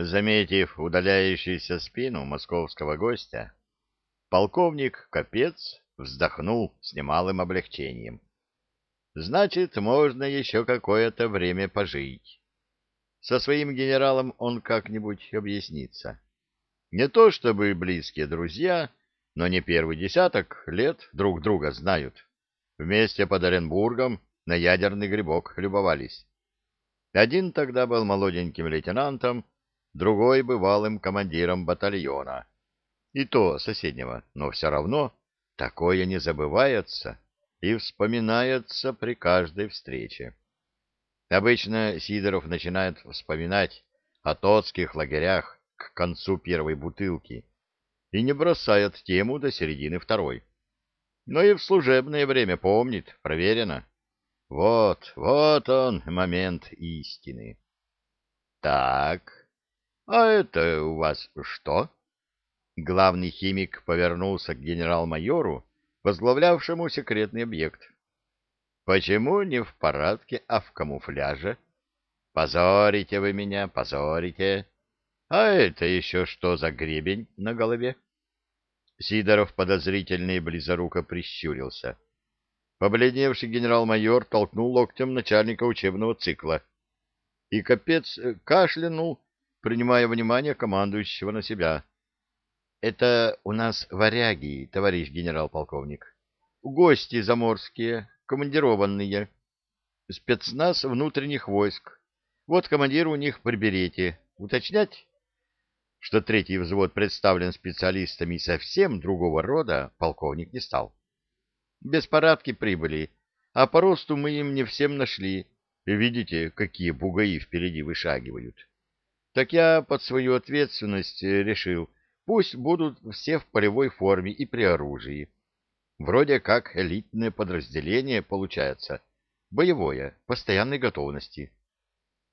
Заметив удаляющуюся спину московского гостя, полковник Капец вздохнул с немалым облегчением. Значит, можно еще какое-то время пожить. Со своим генералом он как-нибудь объяснится. Не то чтобы близкие друзья, но не первый десяток лет друг друга знают. Вместе под Оренбургом на ядерный грибок любовались. Один тогда был молоденьким лейтенантом, другой бывалым командиром батальона. И то соседнего, но все равно такое не забывается и вспоминается при каждой встрече. Обычно Сидоров начинает вспоминать о тотских лагерях к концу первой бутылки и не бросает тему до середины второй. Но и в служебное время помнит, проверено. Вот, вот он, момент истины. Так, «А это у вас что?» Главный химик повернулся к генерал-майору, возглавлявшему секретный объект. «Почему не в парадке, а в камуфляже? Позорите вы меня, позорите! А это еще что за гребень на голове?» Сидоров подозрительно и близоруко прищурился. Побледневший генерал-майор толкнул локтем начальника учебного цикла. И капец э, кашлянул, принимая внимание командующего на себя. — Это у нас варяги, товарищ генерал-полковник. Гости заморские, командированные. Спецназ внутренних войск. Вот командир у них приберите. Уточнять? Что третий взвод представлен специалистами совсем другого рода, полковник не стал. Без парадки прибыли, а по росту мы им не всем нашли. Видите, какие бугаи впереди вышагивают. Так я под свою ответственность э, решил, пусть будут все в полевой форме и при оружии. Вроде как элитное подразделение получается, боевое, постоянной готовности.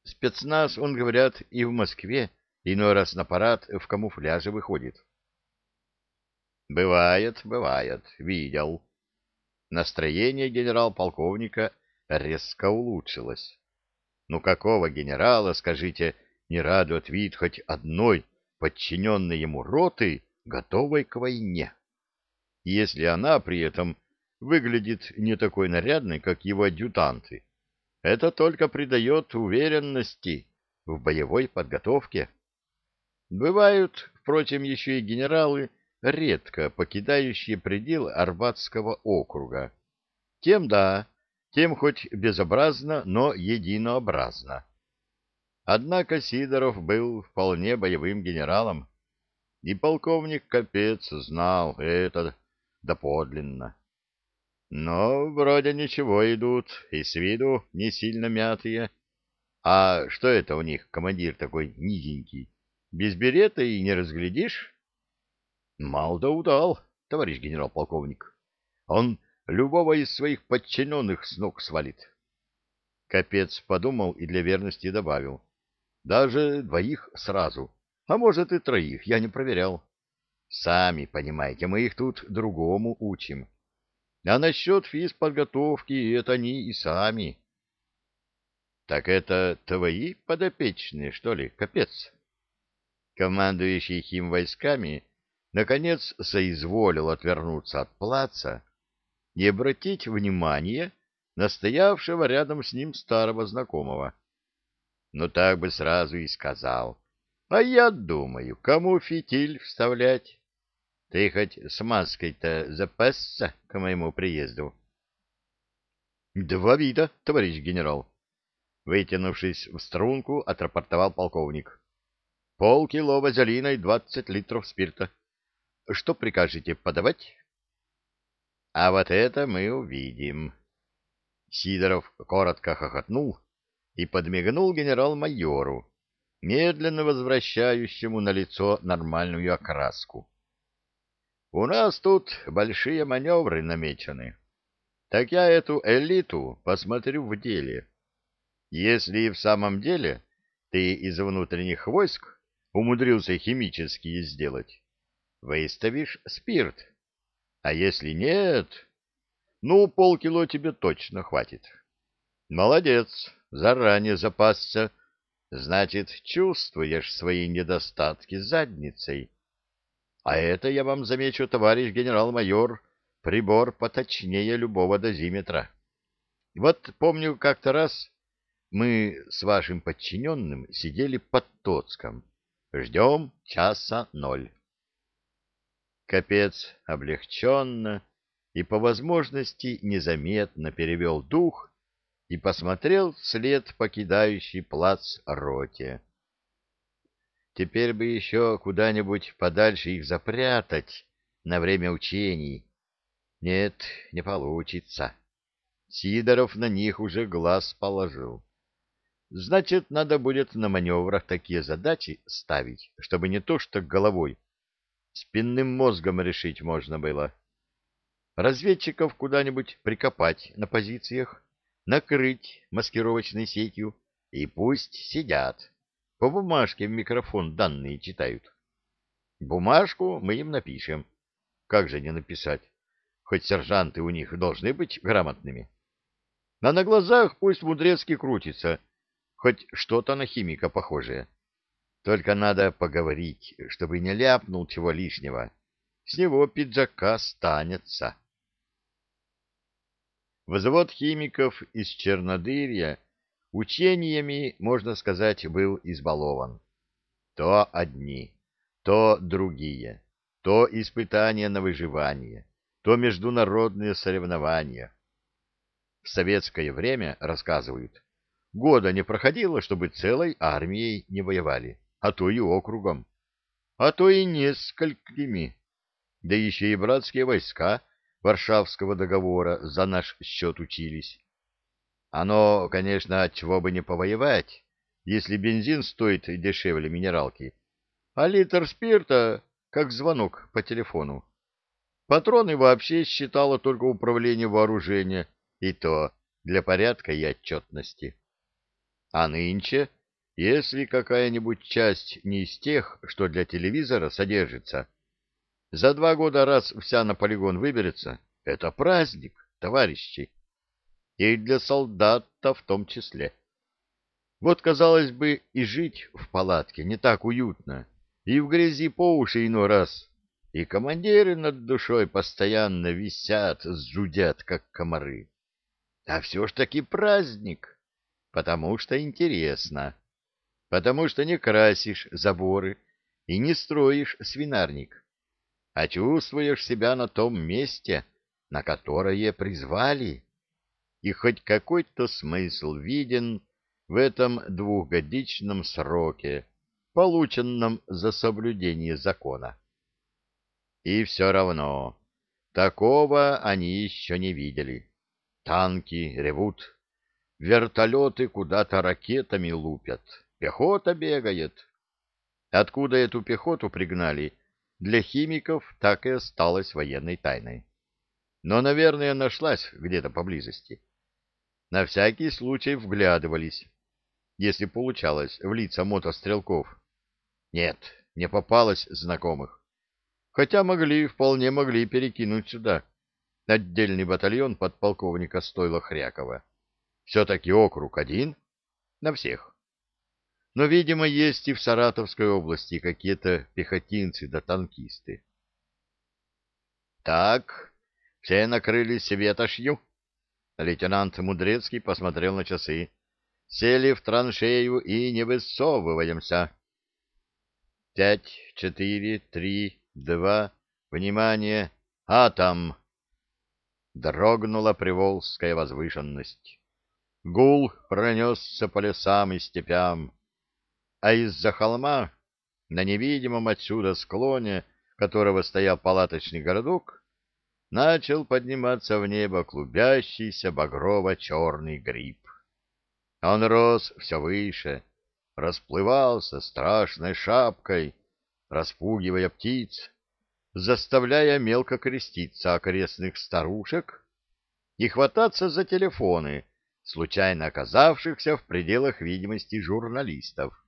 Спецназ, он, говорят, и в Москве, иной раз на парад в камуфляже выходит. Бывает, бывает, видел. Настроение генерал-полковника резко улучшилось. Ну какого генерала, скажите, не радует вид хоть одной подчиненной ему роты, готовой к войне. Если она при этом выглядит не такой нарядной, как его адъютанты, это только придает уверенности в боевой подготовке. Бывают, впрочем, еще и генералы, редко покидающие предел Арбатского округа. Тем да, тем хоть безобразно, но единообразно. Однако Сидоров был вполне боевым генералом, и полковник Капец знал это доподлинно. Но вроде ничего идут, и с виду не сильно мятые. А что это у них, командир такой низенький? Без берета и не разглядишь? Мал да удал, товарищ генерал-полковник. Он любого из своих подчиненных с ног свалит. Капец подумал и для верности добавил. Даже двоих сразу. А может и троих, я не проверял. Сами понимаете, мы их тут другому учим. А насчет физподготовки это они и сами. Так это твои подопечные, что ли, капец? Командующий хим войсками наконец соизволил отвернуться от плаца и обратить внимание на стоявшего рядом с ним старого знакомого — но так бы сразу и сказал. А я думаю, кому фитиль вставлять? Ты хоть с маской-то запасся к моему приезду? Два вида, товарищ генерал. Вытянувшись в струнку, отрапортовал полковник. Полкило вазелина и двадцать литров спирта. Что прикажете подавать? А вот это мы увидим. Сидоров коротко хохотнул и подмигнул генерал-майору, медленно возвращающему на лицо нормальную окраску. «У нас тут большие маневры намечены. Так я эту элиту посмотрю в деле. Если и в самом деле ты из внутренних войск умудрился химические сделать, выставишь спирт. А если нет, ну, полкило тебе точно хватит». Молодец, заранее запасся. Значит, чувствуешь свои недостатки задницей. А это, я вам замечу, товарищ генерал-майор, прибор поточнее любого дозиметра. Вот помню как-то раз мы с вашим подчиненным сидели под Тоцком. Ждем часа ноль. Капец облегченно и по возможности незаметно перевел дух и посмотрел вслед покидающий плац роте. Теперь бы еще куда-нибудь подальше их запрятать на время учений. Нет, не получится. Сидоров на них уже глаз положил. Значит, надо будет на маневрах такие задачи ставить, чтобы не то что головой, спинным мозгом решить можно было. Разведчиков куда-нибудь прикопать на позициях, накрыть маскировочной сетью и пусть сидят. По бумажке в микрофон данные читают. Бумажку мы им напишем. Как же не написать? Хоть сержанты у них должны быть грамотными. А на глазах пусть Мудрецкий крутится, хоть что-то на химика похожее. Только надо поговорить, чтобы не ляпнул чего лишнего. С него пиджака станется. Взвод химиков из Чернодырья учениями, можно сказать, был избалован. То одни, то другие, то испытания на выживание, то международные соревнования. В советское время, рассказывают, года не проходило, чтобы целой армией не воевали, а то и округом, а то и несколькими, да еще и братские войска — Варшавского договора за наш счет учились. Оно, конечно, чего бы не повоевать, если бензин стоит дешевле минералки, а литр спирта — как звонок по телефону. Патроны вообще считало только управление вооружения, и то для порядка и отчетности. А нынче, если какая-нибудь часть не из тех, что для телевизора содержится, за два года раз вся на полигон выберется. Это праздник, товарищи. И для солдата в том числе. Вот, казалось бы, и жить в палатке не так уютно, и в грязи по уши иной раз, и командиры над душой постоянно висят, зудят, как комары. А все ж таки праздник, потому что интересно, потому что не красишь заборы и не строишь свинарник, а чувствуешь себя на том месте, на которое призвали. И хоть какой-то смысл виден в этом двухгодичном сроке, полученном за соблюдение закона. И все равно, такого они еще не видели. Танки ревут, вертолеты куда-то ракетами лупят, пехота бегает. Откуда эту пехоту пригнали — для химиков так и осталась военной тайной. Но, наверное, нашлась где-то поблизости. На всякий случай вглядывались, если получалось, в лица мотострелков. Нет, не попалось знакомых. Хотя могли, вполне могли перекинуть сюда отдельный батальон подполковника Стойла Хрякова. Все-таки округ один на всех но, видимо, есть и в Саратовской области какие-то пехотинцы да танкисты. «Так, все накрылись ветошью?» Лейтенант Мудрецкий посмотрел на часы. «Сели в траншею и не высовываемся». «Пять, четыре, три, два, внимание, А там. Дрогнула приволжская возвышенность. Гул пронесся по лесам и степям а из-за холма, на невидимом отсюда склоне, которого стоял палаточный городок, начал подниматься в небо клубящийся багрово-черный гриб. Он рос все выше, расплывался страшной шапкой, распугивая птиц, заставляя мелко креститься окрестных старушек и хвататься за телефоны, случайно оказавшихся в пределах видимости журналистов.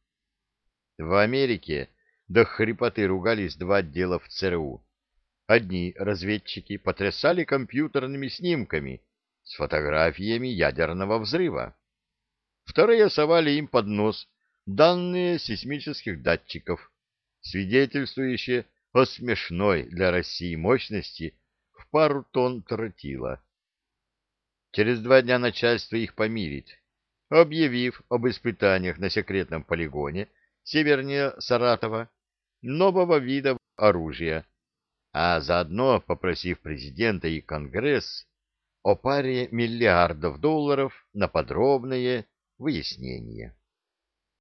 В Америке до хрипоты ругались два отдела в ЦРУ. Одни разведчики потрясали компьютерными снимками с фотографиями ядерного взрыва. Вторые совали им под нос данные сейсмических датчиков, свидетельствующие о смешной для России мощности в пару тонн тротила. Через два дня начальство их помирит, объявив об испытаниях на секретном полигоне севернее Саратова нового вида оружия, а заодно попросив президента и Конгресс о паре миллиардов долларов на подробное выяснение.